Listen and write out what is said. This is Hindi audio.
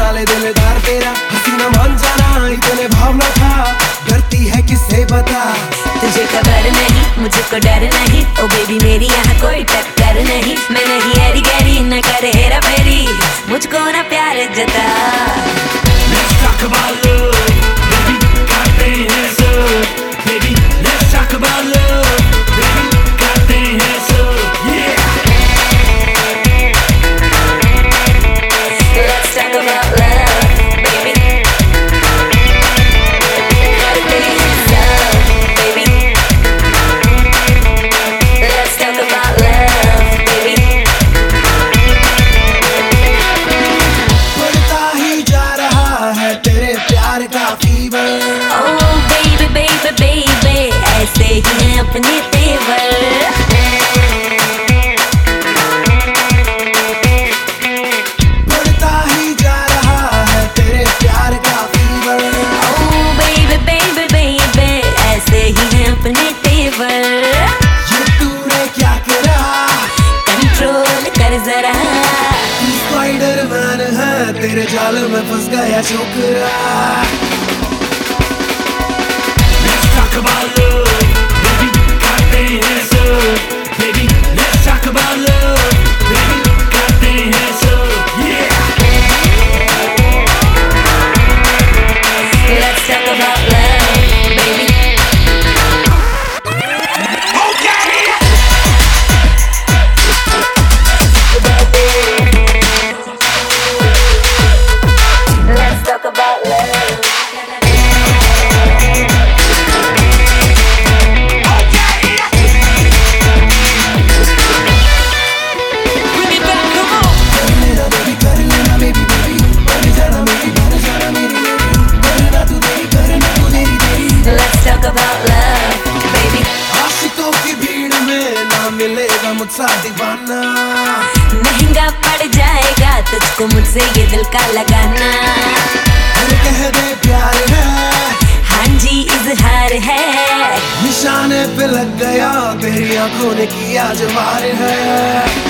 नाले दिलदार तेरा हसीना मन जाना इतने भावना था। करती है किसे बता तुझे तो खबर नहीं मुझको डर नहीं। ओ बेबी मेरी यहाँ कोई टक्कर नहीं। मैं नहीं एरी गैरी न करे हेरा फेरी। मुझको ना प्यार जता। Let's talk about love जरा। स्पाइडर मैन है तेरे जाल में फंस गया छोकरा। Let's talk about love, मिलेगा मुझसा दीवाना। महँगा पड़ जाएगा तुझको मुझसे ये दिल का लगाना। अरे कह दे प्यार है। हाँ जी इजहार है। निशाने पे लग गया तेरी आँखों ने किया जवार है।